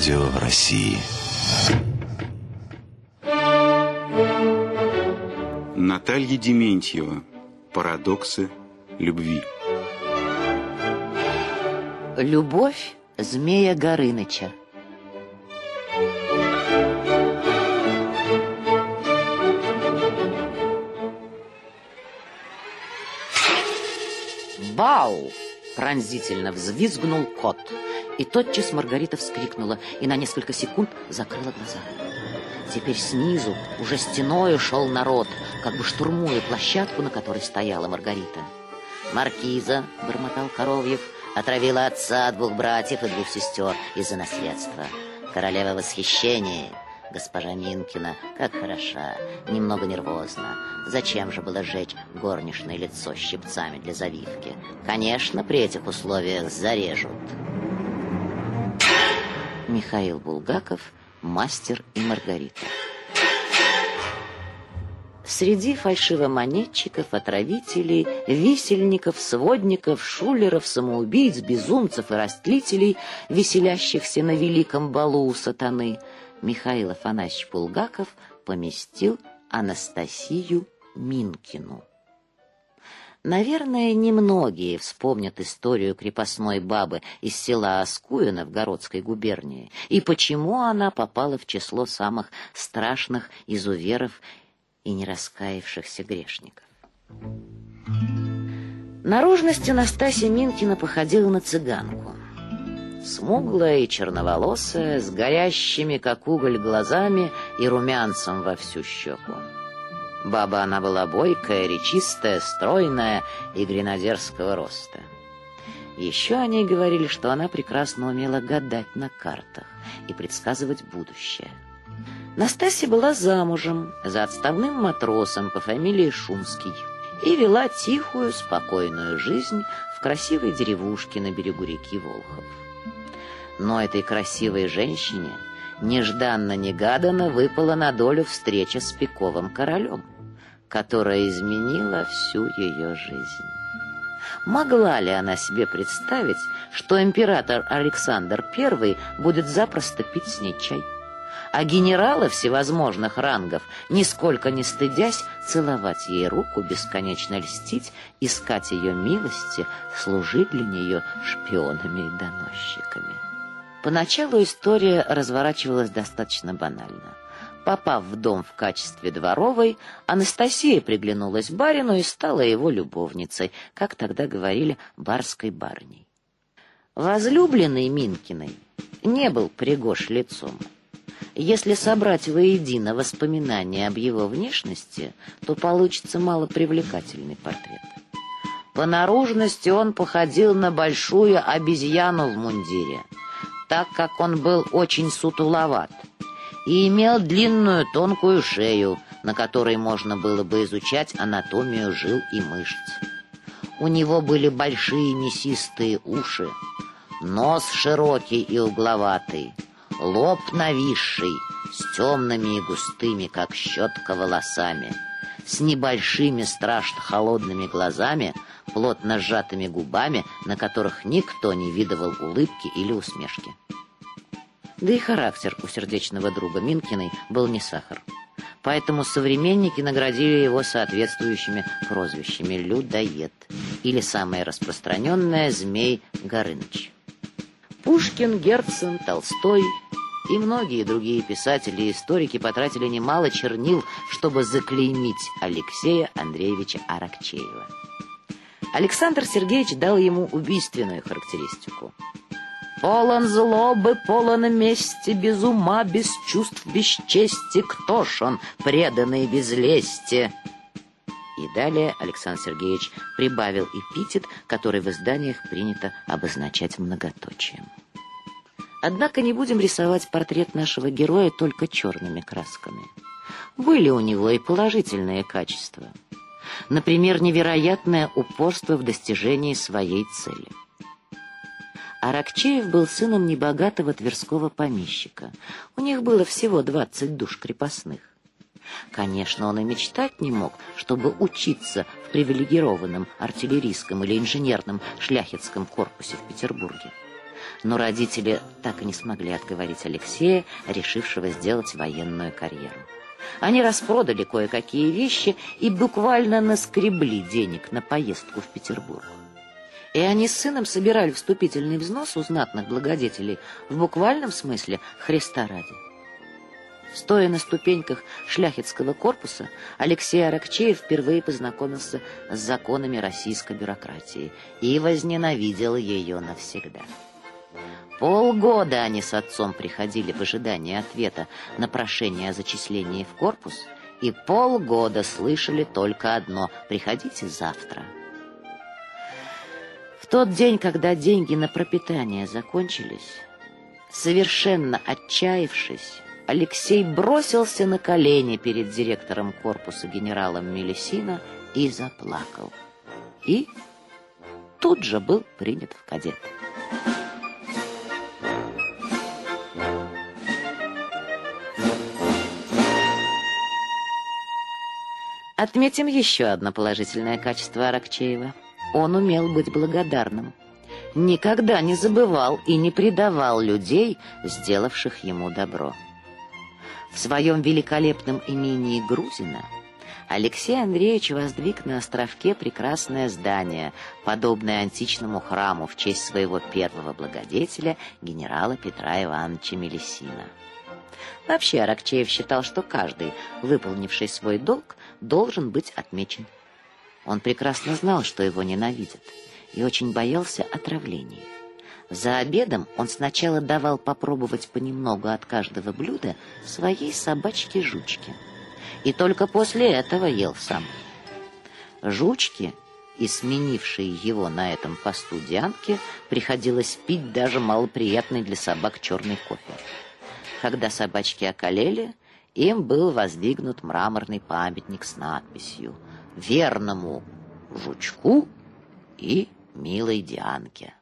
радио России. Наталья Дементьева. Парадоксы любви. Любовь змея Горыныча. Бау! Пронзительно взвизгнул кот. И тотчас Маргарита вскрикнула и на несколько секунд закрыла глаза. Теперь снизу уже стеной шел народ, как бы штурмуя площадку, на которой стояла Маргарита. «Маркиза», — бормотал Коровьев, — отравила отца, двух братьев и двух сестер из-за наследства. Королева восхищения, госпожа Минкина, как хороша, немного нервозна. Зачем же было сжечь горничное лицо щипцами для завивки? Конечно, при этих условиях зарежут. Михаил Булгаков, мастер и Маргарита. Среди фальшивомонетчиков, отравителей, висельников, сводников, шулеров, самоубийц, безумцев и растлителей, веселящихся на великом балу у сатаны, Михаил Афанасьевич Булгаков поместил Анастасию Минкину. Наверное, немногие вспомнят историю крепостной бабы из села в Новгородской губернии и почему она попала в число самых страшных изуверов и не раскаявшихся грешников. Наружность Анастасия Минкина походила на цыганку. Смуглая и черноволосая, с горящими, как уголь, глазами и румянцем во всю щеку. Баба она была бойкая, речистая, стройная и гренадерского роста. Еще о ней говорили, что она прекрасно умела гадать на картах и предсказывать будущее. Настасья была замужем за отставным матросом по фамилии Шумский и вела тихую, спокойную жизнь в красивой деревушке на берегу реки Волхов. Но этой красивой женщине нежданно-негаданно выпала на долю встреча с пиковым королем, которая изменила всю ее жизнь. Могла ли она себе представить, что император Александр I будет запросто пить с ней чай? а генералы всевозможных рангов, нисколько не стыдясь, целовать ей руку, бесконечно льстить, искать ее милости, служить для нее шпионами и доносчиками. Поначалу история разворачивалась достаточно банально. Попав в дом в качестве дворовой, Анастасия приглянулась барину и стала его любовницей, как тогда говорили, барской барыней. Возлюбленный Минкиной не был пригож лицом. Если собрать воедино воспоминания об его внешности, то получится малопривлекательный портрет. По наружности он походил на большую обезьяну в мундире, так как он был очень сутуловат и имел длинную тонкую шею, на которой можно было бы изучать анатомию жил и мышц. У него были большие мясистые уши, нос широкий и угловатый, лоб нависший, с темными и густыми, как щетка, волосами, с небольшими страшно холодными глазами, плотно сжатыми губами, на которых никто не видывал улыбки или усмешки. Да и характер у сердечного друга Минкиной был не сахар. Поэтому современники наградили его соответствующими прозвищами «Людоед» или самое распространенное «Змей Горыныч». Пушкин, Герцен, Толстой и многие другие писатели и историки потратили немало чернил, чтобы заклеймить Алексея Андреевича Аракчеева. Александр Сергеевич дал ему убийственную характеристику. «Полон злобы, полон мести, без ума, без чувств, без чести, кто ж он, преданный без лести?» И далее Александр Сергеевич прибавил эпитет, который в изданиях принято обозначать многоточием. Однако не будем рисовать портрет нашего героя только черными красками. Были у него и положительные качества. Например, невероятное упорство в достижении своей цели. Аракчеев был сыном небогатого тверского помещика. У них было всего 20 душ крепостных. Конечно, он и мечтать не мог, чтобы учиться в привилегированном артиллерийском или инженерном шляхетском корпусе в Петербурге. Но родители так и не смогли отговорить Алексея, решившего сделать военную карьеру. Они распродали кое-какие вещи и буквально наскребли денег на поездку в Петербург. И они с сыном собирали вступительный взнос у знатных благодетелей в буквальном смысле Христа ради. Стоя на ступеньках шляхетского корпуса, Алексей Аракчеев впервые познакомился с законами российской бюрократии и возненавидел ее навсегда. Полгода они с отцом приходили в ожидании ответа на прошение о зачислении в корпус, и полгода слышали только одно «приходите завтра». В тот день, когда деньги на пропитание закончились, совершенно отчаявшись, Алексей бросился на колени перед директором корпуса генералом Мелисина и заплакал. И тут же был принят в кадеты. Отметим еще одно положительное качество Аракчеева. Он умел быть благодарным. Никогда не забывал и не предавал людей, сделавших ему добро. В своем великолепном имении Грузина Алексей Андреевич воздвиг на островке прекрасное здание, подобное античному храму в честь своего первого благодетеля, генерала Петра Ивановича Мелесина. Вообще Аракчеев считал, что каждый, выполнивший свой долг, должен быть отмечен. Он прекрасно знал, что его ненавидят, и очень боялся отравлений. За обедом он сначала давал попробовать понемногу от каждого блюда своей собачке-жучке. И только после этого ел сам. Жучки и сменившие его на этом посту Дианке приходилось пить даже малоприятный для собак черный кофе. Когда собачки околели, им был воздвигнут мраморный памятник с надписью «Верному жучку и милой Дианке».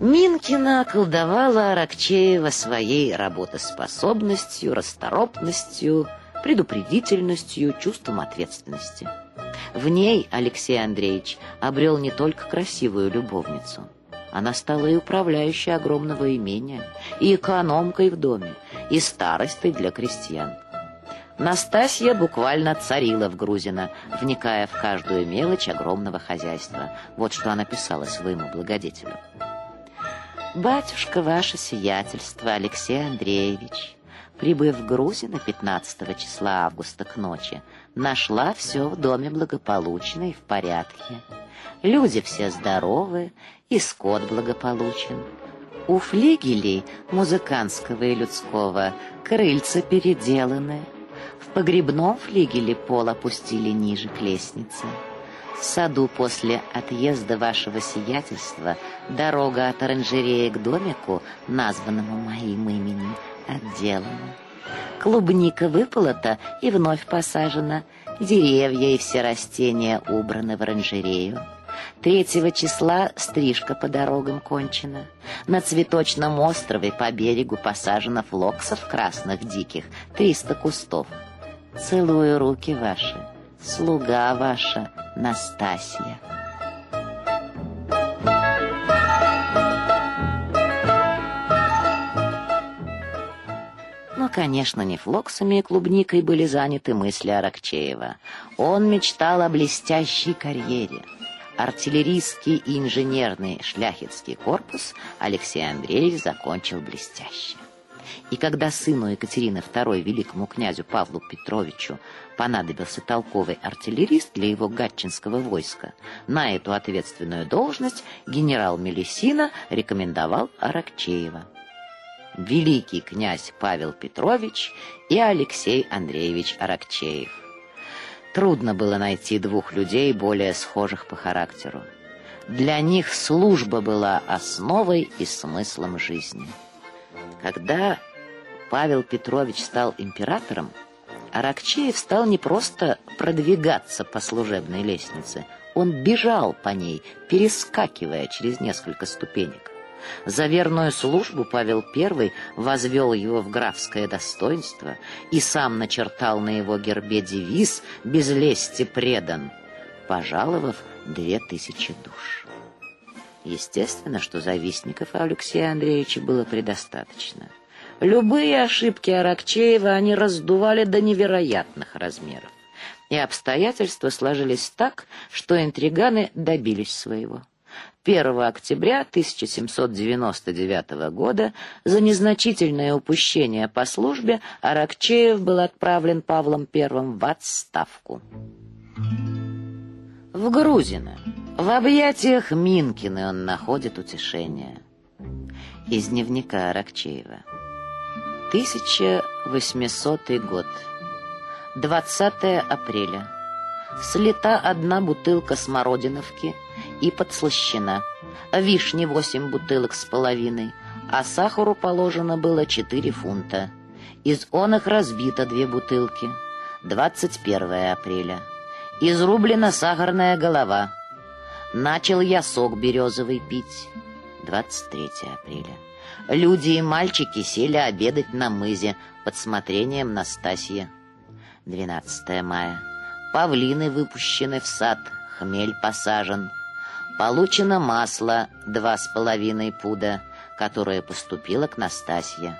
Минкина околдовала Аракчеева своей работоспособностью, расторопностью, предупредительностью, чувством ответственности. В ней Алексей Андреевич обрел не только красивую любовницу – она стала и управляющей огромного имения, и экономкой в доме, и старостой для крестьян. Настасья буквально царила в Грузино, вникая в каждую мелочь огромного хозяйства. Вот что она писала своему благодетелю. «Батюшка, ваше сиятельство, Алексей Андреевич, прибыв в Грузино 15 числа августа к ночи, нашла все в доме благополучно и в порядке. Люди все здоровы, и скот благополучен. У флигелей музыкантского и людского крыльца переделаны. В погребном флигеле пол опустили ниже к лестнице. В саду после отъезда вашего сиятельства дорога от оранжереи к домику, названному моим именем, отделана. Клубника выполота и вновь посажена, деревья и все растения убраны в оранжерею. Третьего числа стрижка по дорогам кончена. На цветочном острове по берегу посажено флоксов красных диких, триста кустов. Целую руки ваши, слуга ваша Настасья. Но, конечно, не флоксами и клубникой были заняты мысли Аракчеева. Он мечтал о блестящей карьере — артиллерийский и инженерный шляхетский корпус Алексей Андреевич закончил блестяще. И когда сыну Екатерины II, великому князю Павлу Петровичу, понадобился толковый артиллерист для его гатчинского войска, на эту ответственную должность генерал Мелисина рекомендовал Аракчеева. Великий князь Павел Петрович и Алексей Андреевич Аракчеев – Трудно было найти двух людей, более схожих по характеру. Для них служба была основой и смыслом жизни. Когда Павел Петрович стал императором, Аракчеев стал не просто продвигаться по служебной лестнице, он бежал по ней, перескакивая через несколько ступенек. За верную службу Павел I возвел его в графское достоинство и сам начертал на его гербе девиз «Без лести предан», пожаловав две тысячи душ. Естественно, что завистников Алексея Андреевича было предостаточно. Любые ошибки Аракчеева они раздували до невероятных размеров. И обстоятельства сложились так, что интриганы добились своего. 1 октября 1799 года за незначительное упущение по службе Аракчеев был отправлен Павлом I в отставку. В Грузино, в объятиях Минкины он находит утешение. Из дневника Аракчеева. 1800 год. 20 апреля. Слета одна бутылка смородиновки – и подслащена. Вишни восемь бутылок с половиной, а сахару положено было четыре фунта. Из он их разбито две бутылки. 21 апреля. Изрублена сахарная голова. Начал я сок березовый пить. 23 апреля. Люди и мальчики сели обедать на мызе под смотрением Настасья. 12 мая. Павлины выпущены в сад, хмель посажен. Получено масло 2,5 пуда, которое поступило к Настасье.